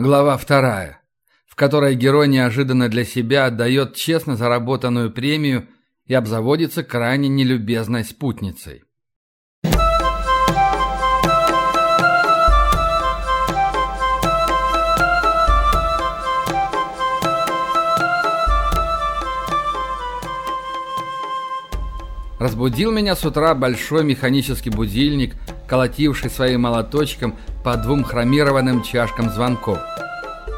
Глава вторая, в которой герой неожиданно для себя отдает честно заработанную премию и обзаводится крайне нелюбезной спутницей. Разбудил меня с утра большой механический будильник, колотивший своим молоточком по двум хромированным чашкам звонков.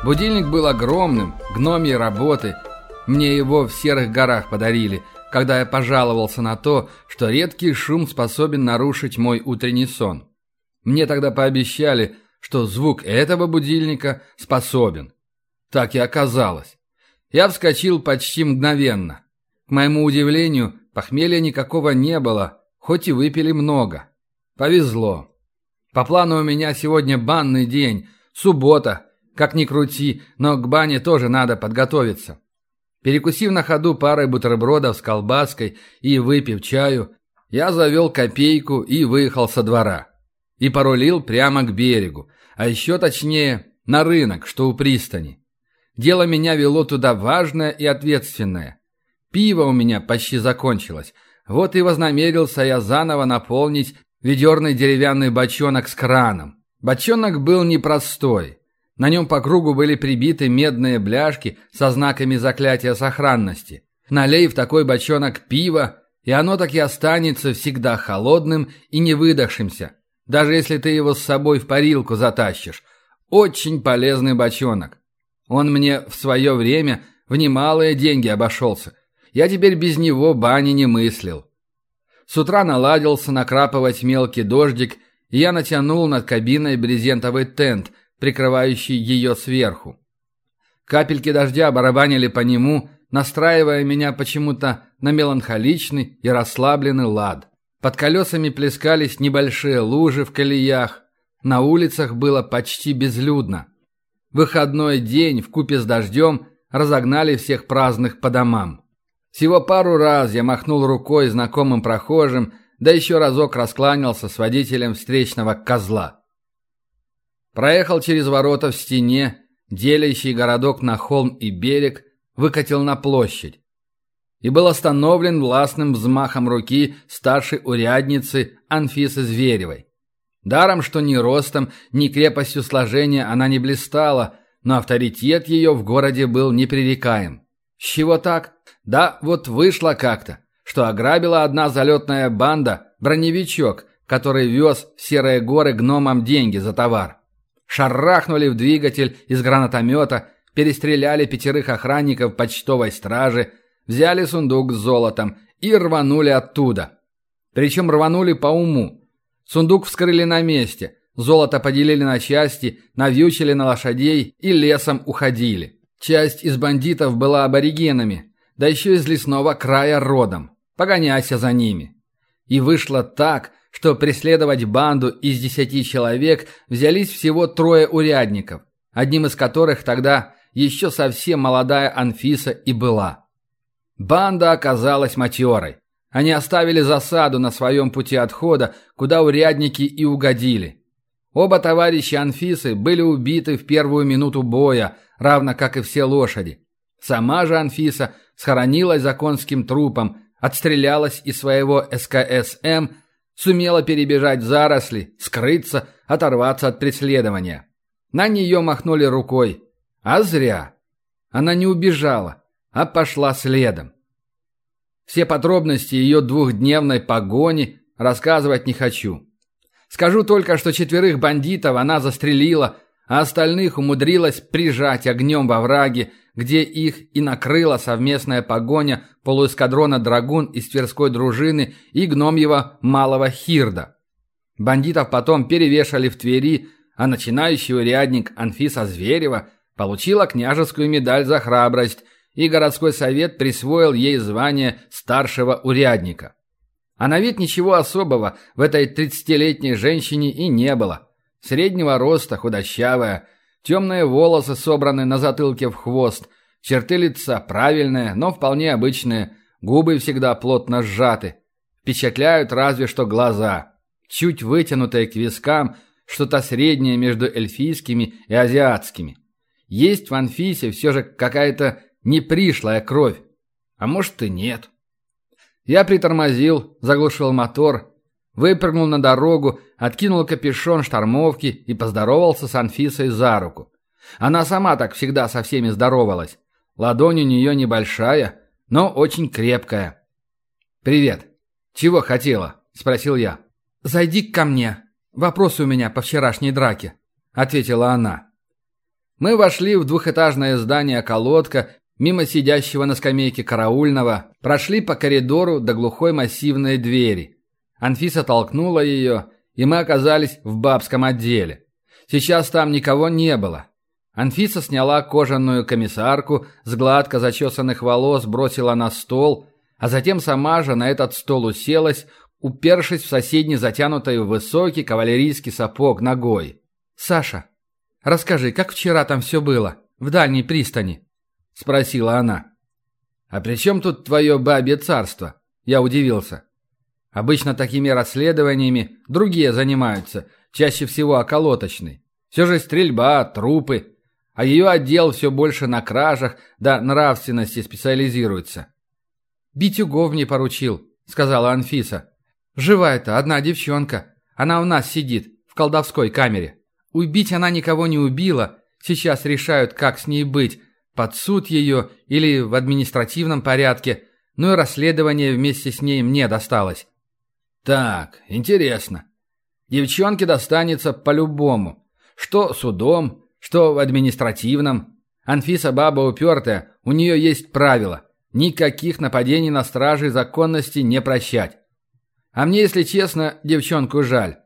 Будильник был огромным, гномьей работы. Мне его в Серых горах подарили, когда я пожаловался на то, что редкий шум способен нарушить мой утренний сон. Мне тогда пообещали, что звук этого будильника способен. Так и оказалось. Я вскочил почти мгновенно. К моему удивлению, Похмелья никакого не было, хоть и выпили много. Повезло. По плану у меня сегодня банный день, суббота. Как ни крути, но к бане тоже надо подготовиться. Перекусив на ходу парой бутербродов с колбаской и выпив чаю, я завел копейку и выехал со двора. И порулил прямо к берегу, а еще точнее на рынок, что у пристани. Дело меня вело туда важное и ответственное. Пиво у меня почти закончилось. Вот и вознамерился я заново наполнить ведерный деревянный бочонок с краном. Бочонок был непростой. На нем по кругу были прибиты медные бляшки со знаками заклятия сохранности. Налей в такой бочонок пива, и оно так и останется всегда холодным и не выдохшимся, даже если ты его с собой в парилку затащишь. Очень полезный бочонок. Он мне в свое время в немалые деньги обошелся. Я теперь без него бани не мыслил. С утра наладился накрапывать мелкий дождик, и я натянул над кабиной брезентовый тент, прикрывающий ее сверху. Капельки дождя барабанили по нему, настраивая меня почему-то на меланхоличный и расслабленный лад. Под колесами плескались небольшие лужи в колеях. На улицах было почти безлюдно. Выходной день в купе с дождем разогнали всех праздных по домам. Всего пару раз я махнул рукой знакомым прохожим, да еще разок раскланялся с водителем встречного козла. Проехал через ворота в стене, делящий городок на холм и берег, выкатил на площадь. И был остановлен властным взмахом руки старшей урядницы Анфисы Зверевой. Даром, что ни ростом, ни крепостью сложения она не блистала, но авторитет ее в городе был непререкаем. С чего так? Да, вот вышло как-то, что ограбила одна залетная банда броневичок, который вез в Серые горы гномам деньги за товар. Шарахнули в двигатель из гранатомета, перестреляли пятерых охранников почтовой стражи, взяли сундук с золотом и рванули оттуда. Причем рванули по уму. Сундук вскрыли на месте, золото поделили на части, навьючили на лошадей и лесом уходили. Часть из бандитов была аборигенами, да еще из лесного края родом. Погоняйся за ними. И вышло так, что преследовать банду из десяти человек взялись всего трое урядников, одним из которых тогда еще совсем молодая Анфиса и была. Банда оказалась матерой. Они оставили засаду на своем пути отхода, куда урядники и угодили. Оба товарища Анфисы были убиты в первую минуту боя, равно как и все лошади. Сама же Анфиса схоронилась за конским трупом, отстрелялась из своего СКСМ, сумела перебежать заросли, скрыться, оторваться от преследования. На нее махнули рукой. А зря. Она не убежала, а пошла следом. Все подробности ее двухдневной погони рассказывать не хочу. Скажу только, что четверых бандитов она застрелила, а остальных умудрилась прижать огнем во враге, где их и накрыла совместная погоня полуэскадрона «Драгун» из Тверской дружины и гномьего «Малого Хирда». Бандитов потом перевешали в Твери, а начинающий урядник Анфиса Зверева получила княжескую медаль за храбрость, и городской совет присвоил ей звание старшего урядника. А на вид ничего особого в этой тридцатилетней женщине и не было – Среднего роста, худощавая, темные волосы собраны на затылке в хвост, черты лица правильные, но вполне обычные, губы всегда плотно сжаты. Впечатляют разве что глаза, чуть вытянутые к вискам, что-то среднее между эльфийскими и азиатскими. есть в Анфисе все же какая-то непришлая кровь. А может и нет. Я притормозил, заглушил мотор, выпрыгнул на дорогу, откинул капюшон штормовки и поздоровался с Анфисой за руку. Она сама так всегда со всеми здоровалась. Ладонь у нее небольшая, но очень крепкая. «Привет. Чего хотела?» – спросил я. «Зайди ко мне. Вопросы у меня по вчерашней драке», – ответила она. Мы вошли в двухэтажное здание «Колодка», мимо сидящего на скамейке караульного, прошли по коридору до глухой массивной двери. Анфиса толкнула ее, и мы оказались в бабском отделе. Сейчас там никого не было. Анфиса сняла кожаную комиссарку, с гладко зачесанных волос бросила на стол, а затем сама же на этот стол уселась, упершись в соседний затянутый высокий кавалерийский сапог ногой. «Саша, расскажи, как вчера там все было, в дальней пристани?» – спросила она. «А при чем тут твое бабье царство?» – я удивился. Обычно такими расследованиями другие занимаются, чаще всего околоточный. Все же стрельба, трупы, а ее отдел все больше на кражах да нравственности специализируется. «Битюгов мне поручил», — сказала Анфиса. «Жива-то одна девчонка. Она у нас сидит, в колдовской камере. Убить она никого не убила. Сейчас решают, как с ней быть. Под суд ее или в административном порядке. Ну и расследование вместе с ней мне досталось». «Так, интересно. Девчонке достанется по-любому. Что судом, что в административном. Анфиса баба упертая, у нее есть правила. Никаких нападений на стражей законности не прощать. А мне, если честно, девчонку жаль.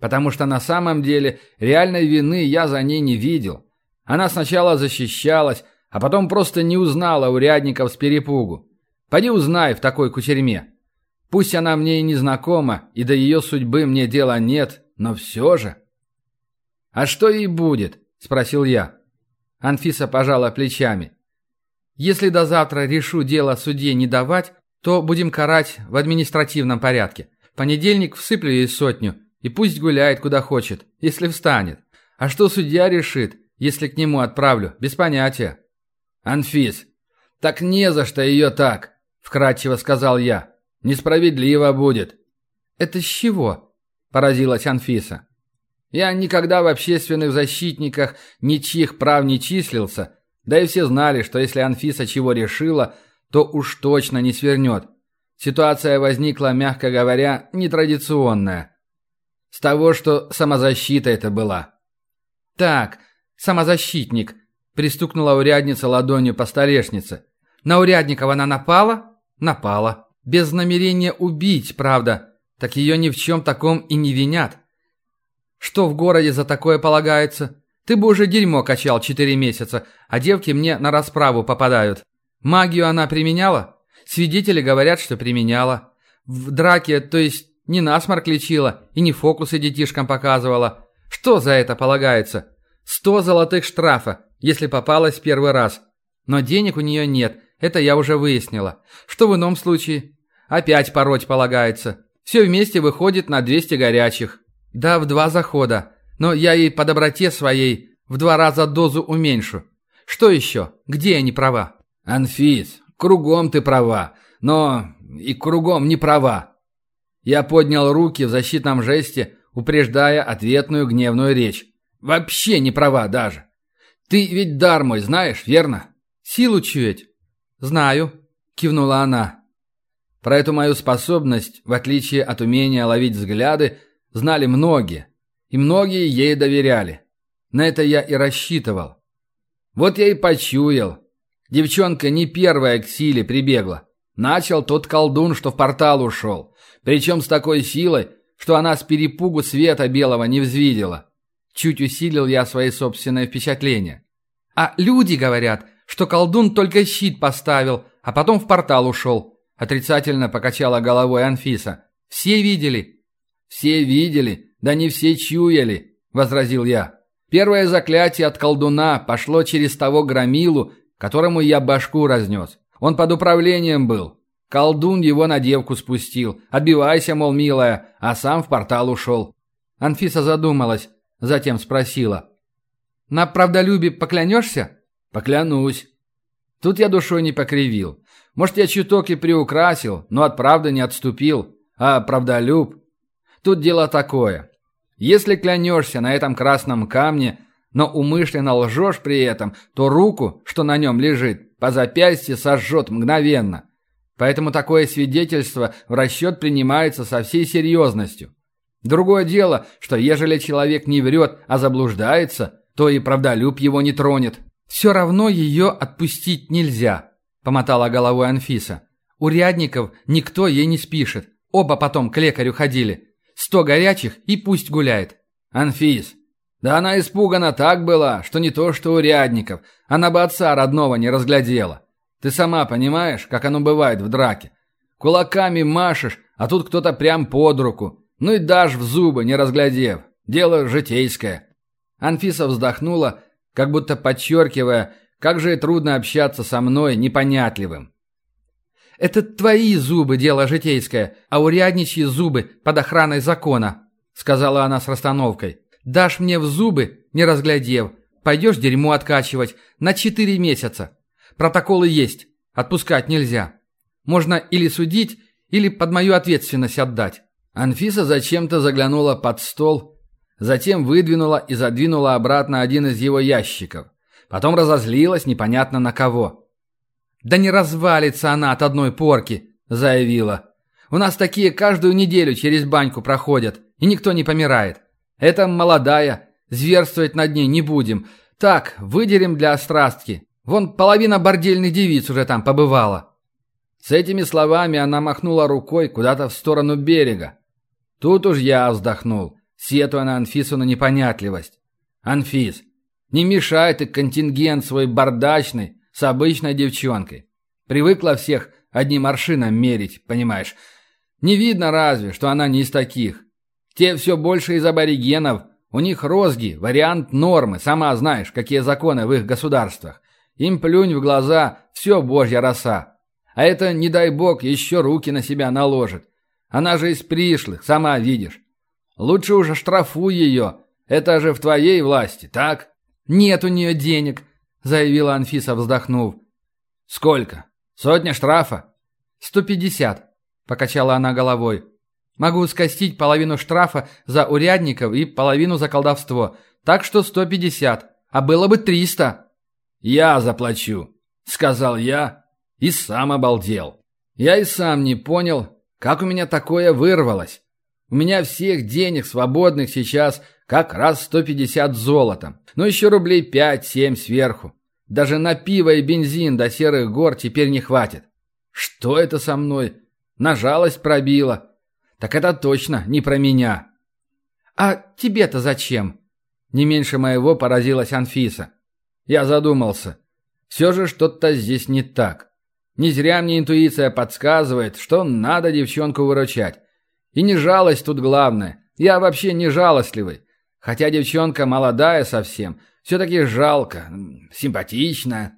Потому что на самом деле реальной вины я за ней не видел. Она сначала защищалась, а потом просто не узнала урядников с перепугу. Пойди узнай в такой кучерьме. Пусть она мне и не знакома, и до ее судьбы мне дела нет, но все же. А что ей будет? – спросил я. Анфиса пожала плечами. «Если до завтра решу дело судье не давать, то будем карать в административном порядке. Понедельник всыплю ей сотню, и пусть гуляет куда хочет, если встанет. А что судья решит, если к нему отправлю, без понятия». «Анфис, так не за что ее так», – вкратчиво сказал я. «Несправедливо будет». «Это с чего?» – поразилась Анфиса. Я никогда в общественных защитниках ничьих прав не числился, да и все знали, что если Анфиса чего решила, то уж точно не свернет. Ситуация возникла, мягко говоря, нетрадиционная. С того, что самозащита это была. «Так, самозащитник», — пристукнула урядница ладонью по столешнице. «На Урядникова она напала?» «Напала. Без намерения убить, правда. Так ее ни в чем таком и не винят. Что в городе за такое полагается? Ты бы уже дерьмо качал четыре месяца, а девки мне на расправу попадают. Магию она применяла? Свидетели говорят, что применяла. В драке, то есть, не насморк лечила и не фокусы детишкам показывала. Что за это полагается? Сто золотых штрафа, если попалась первый раз. Но денег у нее нет, это я уже выяснила. Что в ином случае? Опять пороть полагается. Все вместе выходит на 200 горячих. «Да, в два захода. Но я ей по доброте своей в два раза дозу уменьшу. Что еще? Где я не права?» «Анфис, кругом ты права, но и кругом не права». Я поднял руки в защитном жесте, упреждая ответную гневную речь. «Вообще не права даже. Ты ведь дар мой знаешь, верно?» «Силу чуять?» «Знаю», — кивнула она. Про эту мою способность, в отличие от умения ловить взгляды, знали многие, и многие ей доверяли. На это я и рассчитывал. Вот я и почуял. Девчонка не первая к силе прибегла. Начал тот колдун, что в портал ушел. Причем с такой силой, что она с перепугу света белого не взвидела. Чуть усилил я свои собственные впечатления. А люди говорят, что колдун только щит поставил, а потом в портал ушел. Отрицательно покачала головой Анфиса. Все видели. «Все видели, да не все чуяли», — возразил я. «Первое заклятие от колдуна пошло через того громилу, которому я башку разнес. Он под управлением был. Колдун его на девку спустил. Отбивайся, мол, милая, а сам в портал ушел». Анфиса задумалась, затем спросила. На правдолюбие поклянешься?» «Поклянусь». Тут я душой не покривил. Может, я чуток и приукрасил, но от правды не отступил. А правдолюб? Тут дело такое. Если клянешься на этом красном камне, но умышленно лжешь при этом, то руку, что на нем лежит, по запястье сожжет мгновенно. Поэтому такое свидетельство в расчет принимается со всей серьезностью. Другое дело, что ежели человек не врет, а заблуждается, то и правдолюб его не тронет. «Все равно ее отпустить нельзя», – помотала головой Анфиса. «Урядников никто ей не спишет. Оба потом к лекарю ходили. Сто горячих и пусть гуляет». «Анфис, да она испугана так была, что не то что урядников, она бы отца родного не разглядела. Ты сама понимаешь, как оно бывает в драке. Кулаками машешь, а тут кто-то прям под руку. Ну и дашь в зубы, не разглядев. Дело житейское». Анфиса вздохнула, как будто подчеркивая, как же трудно общаться со мной, непонятливым. «Это твои зубы, дело житейское, а урядничьи зубы под охраной закона», сказала она с расстановкой. «Дашь мне в зубы, не разглядев, пойдешь дерьмо откачивать на четыре месяца. Протоколы есть, отпускать нельзя. Можно или судить, или под мою ответственность отдать». Анфиса зачем-то заглянула под стол, затем выдвинула и задвинула обратно один из его ящиков. Потом разозлилась непонятно на кого. «Да не развалится она от одной порки», — заявила. «У нас такие каждую неделю через баньку проходят, и никто не помирает. Это молодая, зверствовать над ней не будем. Так, выдерем для острастки. Вон половина бордельных девиц уже там побывала». С этими словами она махнула рукой куда-то в сторону берега. Тут уж я вздохнул, сетуя на Анфису на непонятливость. «Анфис, не мешай ты контингент свой бардачный с обычной девчонкой. Привыкла всех одним аршином мерить, понимаешь? Не видно разве, что она не из таких. Те все больше из аборигенов. У них розги, вариант нормы. Сама знаешь, какие законы в их государствах. Им плюнь в глаза, все божья роса. А это, не дай бог, еще руки на себя наложит. Она же из пришлых, сама видишь. Лучше уже штрафуй ее. Это же в твоей власти, так? «Нет у нее денег», — заявила Анфиса, вздохнув. «Сколько? Сотня штрафа?» «Сто пятьдесят», — покачала она головой. «Могу скостить половину штрафа за урядников и половину за колдовство, так что сто пятьдесят, а было бы триста». «Я заплачу», — сказал я и сам обалдел. Я и сам не понял, как у меня такое вырвалось. У меня всех денег свободных сейчас как раз 150 золотом. Ну еще рублей 5-7 сверху. Даже на пиво и бензин до серых гор теперь не хватит. Что это со мной? На жалость пробило. Так это точно не про меня. А тебе-то зачем? Не меньше моего поразилась Анфиса. Я задумался. Все же что-то здесь не так. Не зря мне интуиция подсказывает, что надо девчонку выручать. И не жалость тут главное. Я вообще не жалостливый. Хотя девчонка молодая совсем. Все-таки жалко. Симпатичная.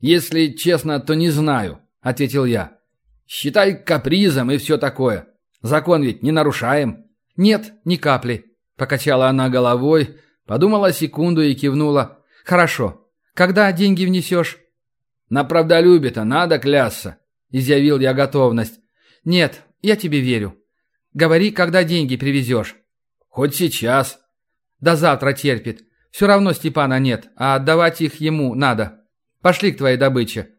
Если честно, то не знаю, ответил я. Считай капризом и все такое. Закон ведь не нарушаем. Нет, ни капли. Покачала она головой, подумала секунду и кивнула. Хорошо. Когда деньги внесешь? На правдолюбие-то надо клясться, изъявил я готовность. Нет, я тебе верю. Говори, когда деньги привезешь». «Хоть сейчас». «До завтра терпит. Все равно Степана нет, а отдавать их ему надо. Пошли к твоей добыче».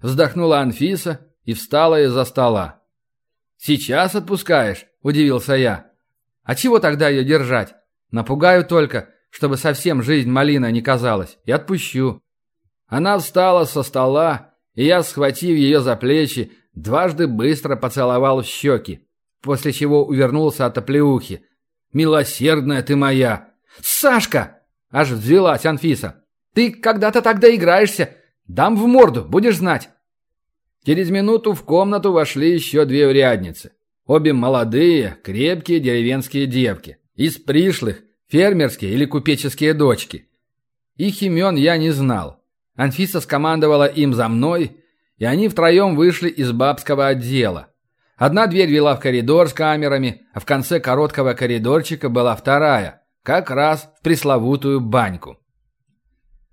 Вздохнула Анфиса и встала из-за стола. «Сейчас отпускаешь?» – удивился я. «А чего тогда ее держать? Напугаю только, чтобы совсем жизнь малина не казалась, и отпущу». Она встала со стола, и я, схватив ее за плечи, дважды быстро поцеловал в щеки после чего увернулся от оплеухи. «Милосердная ты моя!» «Сашка!» – аж взвелась Анфиса. «Ты когда-то так доиграешься! Дам в морду, будешь знать!» Через минуту в комнату вошли еще две урядницы. Обе молодые, крепкие деревенские девки. Из пришлых, фермерские или купеческие дочки. Их имен я не знал. Анфиса скомандовала им за мной, и они втроем вышли из бабского отдела. Одна дверь вела в коридор с камерами, а в конце короткого коридорчика была вторая, как раз в пресловутую баньку.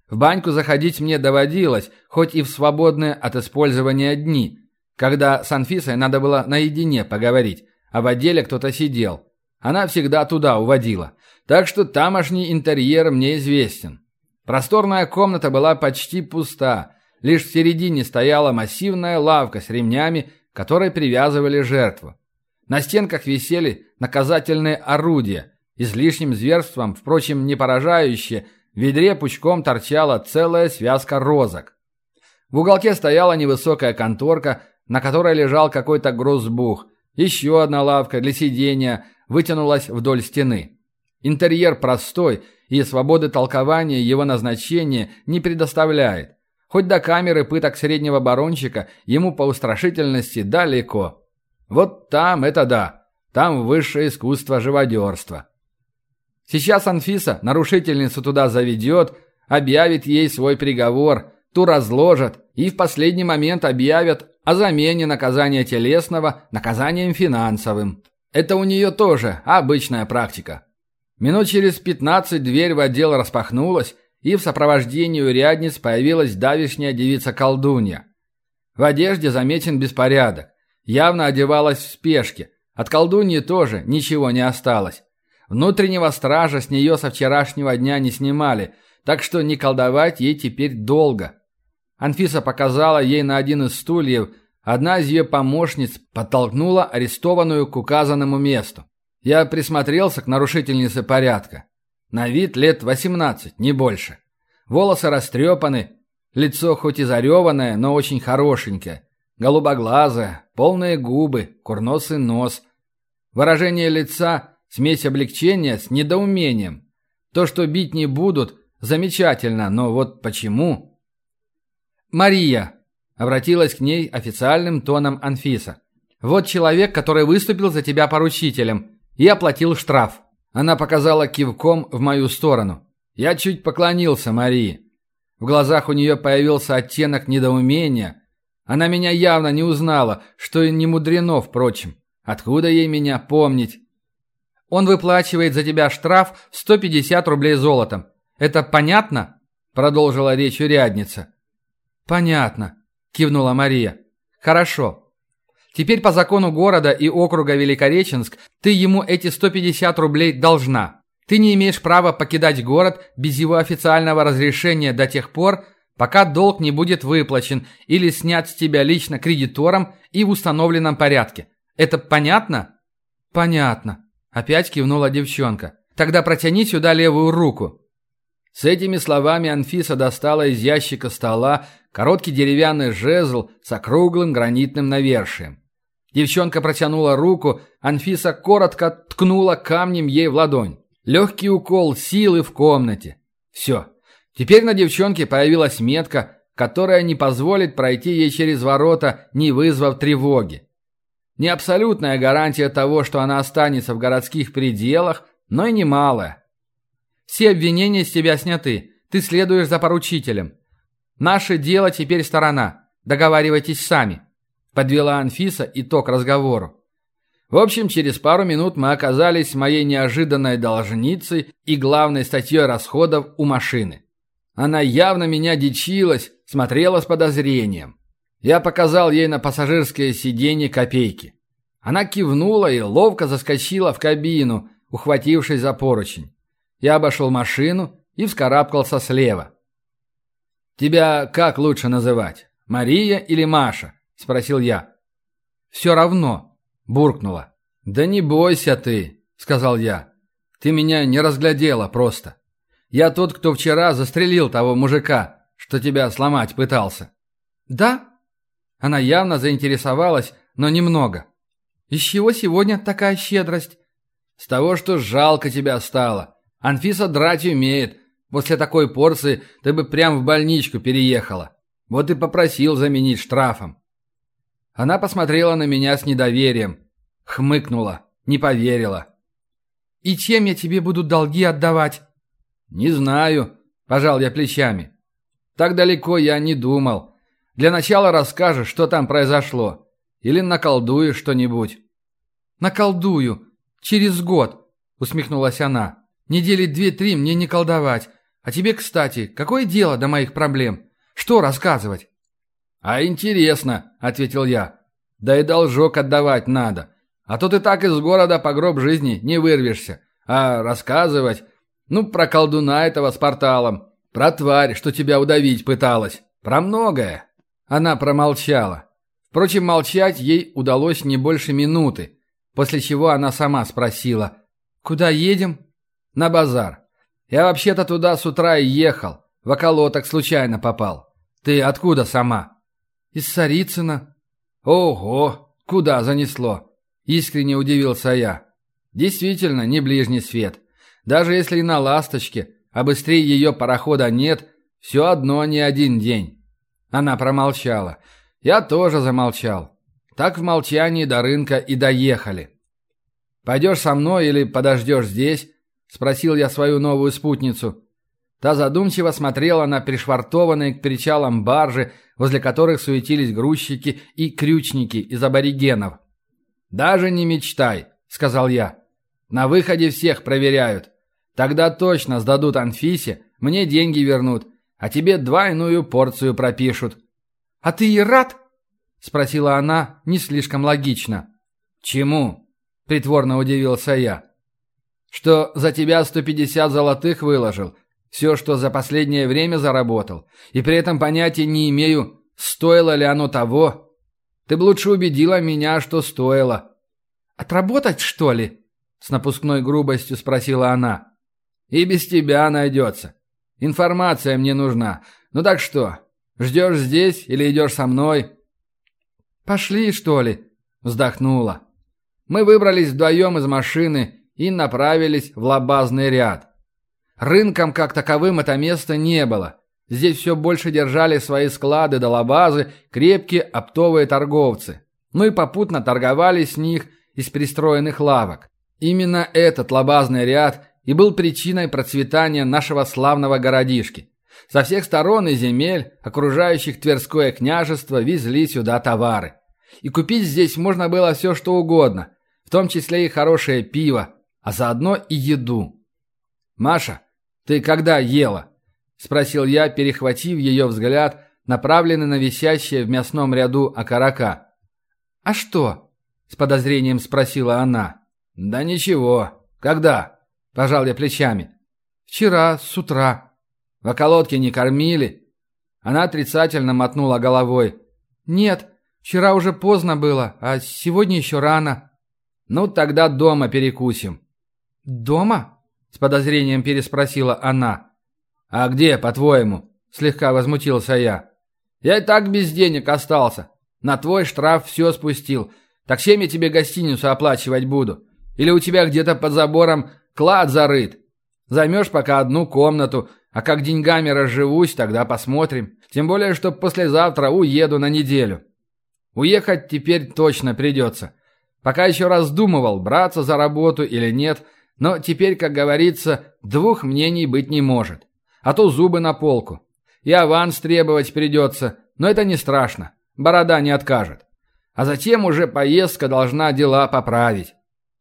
В баньку заходить мне доводилось, хоть и в свободные от использования дни, когда с Анфисой надо было наедине поговорить, а в отделе кто-то сидел. Она всегда туда уводила. Так что тамошний интерьер мне известен. Просторная комната была почти пуста. Лишь в середине стояла массивная лавка с ремнями, которой привязывали жертву. На стенках висели наказательные орудия, излишним зверством, впрочем, не поражающие, в ведре пучком торчала целая связка розок. В уголке стояла невысокая конторка, на которой лежал какой-то грузбух. Еще одна лавка для сидения вытянулась вдоль стены. Интерьер простой, и свободы толкования его назначения не предоставляет. Хоть до камеры пыток среднего барончика ему по устрашительности далеко. Вот там это да, там высшее искусство живодерства. Сейчас Анфиса нарушительницу туда заведет, объявит ей свой приговор, ту разложат и в последний момент объявят о замене наказания телесного наказанием финансовым. Это у нее тоже обычная практика. Минут через пятнадцать дверь в отдел распахнулась, и в сопровождении урядниц появилась давишняя девица-колдунья. В одежде заметен беспорядок. Явно одевалась в спешке. От колдуньи тоже ничего не осталось. Внутреннего стража с нее со вчерашнего дня не снимали, так что не колдовать ей теперь долго. Анфиса показала ей на один из стульев, одна из ее помощниц подтолкнула арестованную к указанному месту. Я присмотрелся к нарушительнице порядка. На вид лет 18, не больше. Волосы растрепаны, лицо хоть и зареванное, но очень хорошенькое. Голубоглазое, полные губы, курносый нос. Выражение лица Смесь облегчения с недоумением. То, что бить не будут, замечательно, но вот почему? «Мария», — обратилась к ней официальным тоном Анфиса. «Вот человек, который выступил за тебя поручителем и оплатил штраф». Она показала кивком в мою сторону. Я чуть поклонился Марии. В глазах у нее появился оттенок недоумения. Она меня явно не узнала, что и не мудрено, впрочем. Откуда ей меня помнить? Он выплачивает за тебя штраф 150 рублей золотом. Это понятно?» Продолжила речь урядница. «Понятно», – кивнула Мария. «Хорошо. Теперь по закону города и округа Великореченск ты ему эти 150 рублей должна. Ты не имеешь права покидать город без его официального разрешения до тех пор, пока долг не будет выплачен или снят с тебя лично кредитором и в установленном порядке. Это понятно?» «Понятно», Опять кивнула девчонка. «Тогда протяни сюда левую руку». С этими словами Анфиса достала из ящика стола короткий деревянный жезл с округлым гранитным навершием. Девчонка протянула руку, Анфиса коротко ткнула камнем ей в ладонь. Легкий укол силы в комнате. Все. Теперь на девчонке появилась метка, которая не позволит пройти ей через ворота, не вызвав тревоги. Не абсолютная гарантия того, что она останется в городских пределах, но и немалая. Все обвинения с тебя сняты. Ты следуешь за поручителем. Наше дело теперь сторона. Договаривайтесь сами. Подвела Анфиса итог разговору. В общем, через пару минут мы оказались моей неожиданной должницей и главной статьей расходов у машины. Она явно меня дичилась, смотрела с подозрением. Я показал ей на пассажирское сиденье копейки. Она кивнула и ловко заскочила в кабину, ухватившись за поручень. Я обошел машину и вскарабкался слева. «Тебя как лучше называть? Мария или Маша?» – спросил я. «Все равно», – буркнула. «Да не бойся ты», – сказал я. «Ты меня не разглядела просто. Я тот, кто вчера застрелил того мужика, что тебя сломать пытался». «Да?» Она явно заинтересовалась, но немного. «Из чего сегодня такая щедрость?» «С того, что жалко тебя стало. Анфиса драть умеет. После такой порции ты бы прям в больничку переехала. Вот и попросил заменить штрафом». Она посмотрела на меня с недоверием. Хмыкнула, не поверила. «И чем я тебе буду долги отдавать?» «Не знаю», – пожал я плечами. «Так далеко я не думал. Для начала расскажешь, что там произошло. Или наколдуешь что-нибудь». «Наколдую. Через год», — усмехнулась она. «Недели две-три мне не колдовать. А тебе, кстати, какое дело до моих проблем? Что рассказывать?» «А интересно», — ответил я. «Да и должок отдавать надо. А то ты так из города по гроб жизни не вырвешься. А рассказывать... Ну, про колдуна этого с порталом. Про тварь, что тебя удавить пыталась. Про многое». Она промолчала. Впрочем, молчать ей удалось не больше минуты, после чего она сама спросила. «Куда едем?» «На базар. Я вообще-то туда с утра и ехал. В околоток случайно попал. Ты откуда сама?» «Из Сарицына». «Ого! Куда занесло?» Искренне удивился я. «Действительно, не ближний свет. Даже если и на «Ласточке», а быстрее ее парохода нет, все одно не один день». Она промолчала. Я тоже замолчал. Так в молчании до рынка и доехали. «Пойдешь со мной или подождешь здесь?» – спросил я свою новую спутницу. Та задумчиво смотрела на пришвартованные к причалам баржи, возле которых суетились грузчики и крючники из аборигенов. «Даже не мечтай», — сказал я. «На выходе всех проверяют. Тогда точно сдадут Анфисе, мне деньги вернут, а тебе двойную порцию пропишут». «А ты и рад?» — спросила она не слишком логично. «Чему?» — притворно удивился я. «Что за тебя 150 золотых выложил, все, что за последнее время заработал, и при этом понятия не имею, стоило ли оно того. Ты бы лучше убедила меня, что стоило». «Отработать, что ли?» — с напускной грубостью спросила она. «И без тебя найдется. Информация мне нужна. Ну так что, ждешь здесь или идешь со мной?» «Пошли, что ли?» — вздохнула. Мы выбрались вдвоем из машины и направились в лабазный ряд. Рынком как таковым это место не было. Здесь все больше держали свои склады до лабазы крепкие оптовые торговцы. Ну и попутно торговали с них из пристроенных лавок. Именно этот лабазный ряд и был причиной процветания нашего славного городишки. Со всех сторон и земель, окружающих Тверское княжество, везли сюда товары. И купить здесь можно было все, что угодно, в том числе и хорошее пиво, а заодно и еду. «Маша, «Ты когда ела?» – спросил я, перехватив ее взгляд, направленный на висящее в мясном ряду окорока. «А что?» – с подозрением спросила она. «Да ничего. Когда?» – пожал я плечами. «Вчера, с утра». «В околотке не кормили?» Она отрицательно мотнула головой. «Нет, вчера уже поздно было, а сегодня еще рано». «Ну, тогда дома перекусим». «Дома?» С подозрением переспросила она. «А где, по-твоему?» Слегка возмутился я. «Я и так без денег остался. На твой штраф все спустил. Так чем я тебе гостиницу оплачивать буду? Или у тебя где-то под забором клад зарыт? Займешь пока одну комнату, а как деньгами разживусь, тогда посмотрим. Тем более, что послезавтра уеду на неделю. Уехать теперь точно придется. Пока еще раздумывал, браться за работу или нет – но теперь, как говорится, двух мнений быть не может. А то зубы на полку. И аванс требовать придется, но это не страшно. Борода не откажет. А затем уже поездка должна дела поправить.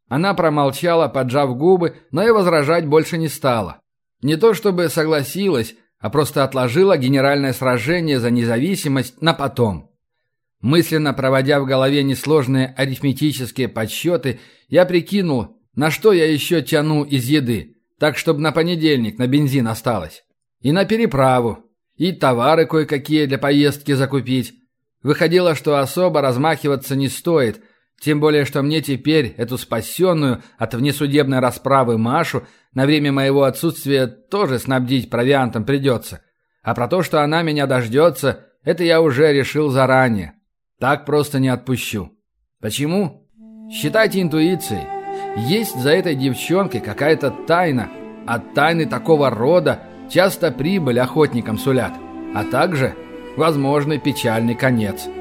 Она промолчала, поджав губы, но и возражать больше не стала. Не то чтобы согласилась, а просто отложила генеральное сражение за независимость на потом. Мысленно проводя в голове несложные арифметические подсчеты, я прикинул, на что я еще тяну из еды, так чтобы на понедельник на бензин осталось? И на переправу, и товары кое-какие для поездки закупить. Выходило, что особо размахиваться не стоит, тем более, что мне теперь эту спасенную от внесудебной расправы Машу на время моего отсутствия тоже снабдить провиантом придется. А про то, что она меня дождется, это я уже решил заранее. Так просто не отпущу. Почему? Считайте интуицией. Есть за этой девчонкой какая-то тайна, а тайны такого рода часто прибыль охотникам сулят, а также возможный печальный конец –